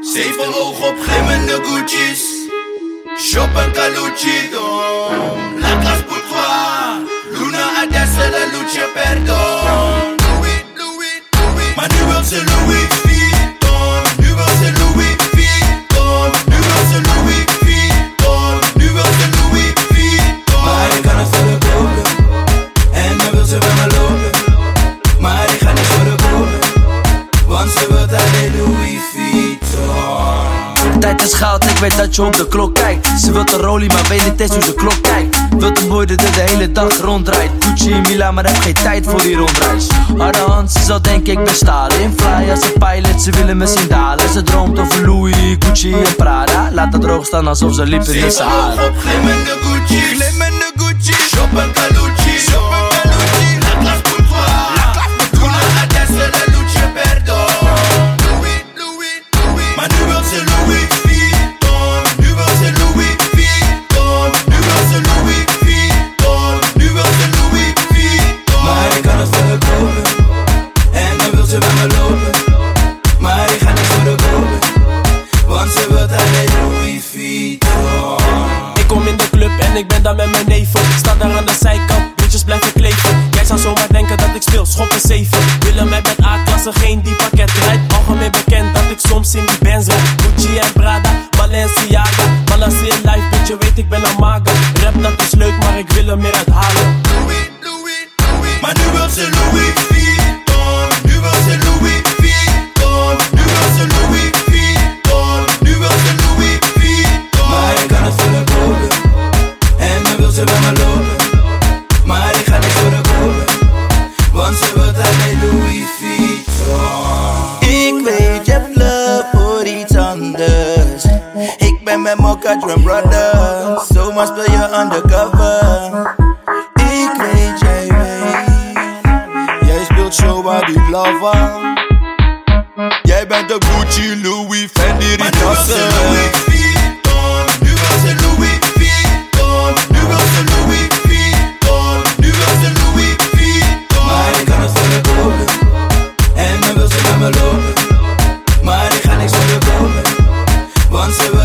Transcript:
Zeven oog op glimmende Gucci's. Shoppen Calucci Dom. La pour toi. Luna adesso la luce perdon. Tijd is goud, ik weet dat je op de klok kijkt. Ze wilt een rolie, maar weet niet eens hoe ze klok kijkt. Wilt een boy dat de hele dag rondrijdt. Gucci, Milan, maar heb geen tijd voor die rondreis. Harde hand, ze zal denk ik bestalen. In fly als een pilot, ze willen me zien dalen. Ze droomt over Louis, Gucci en Prada. Laat het droog staan alsof ze liepen in de Sahara. op glimmende Gucci. Glimmende Gucci. Shoppen Calucci. Met mijn neven. Sta daar aan de zijkant, bitches blijven kleven. Jij zou zomaar denken dat ik speel, schoppen 7. Willen mij met A-klasse, geen ze bij me lopen. Maar ik ga niet voor de kopen. Want ze wil alleen Louis Vuitton. Ik weet, je hebt love voor iets anders. Ik ben met Mokka Drum Brother. Zomaar speel je undercover. Ik weet, jij weet. Jij speelt zomaar die lover. Jij bent de Gucci, Louis, Fendi, Maar Want ze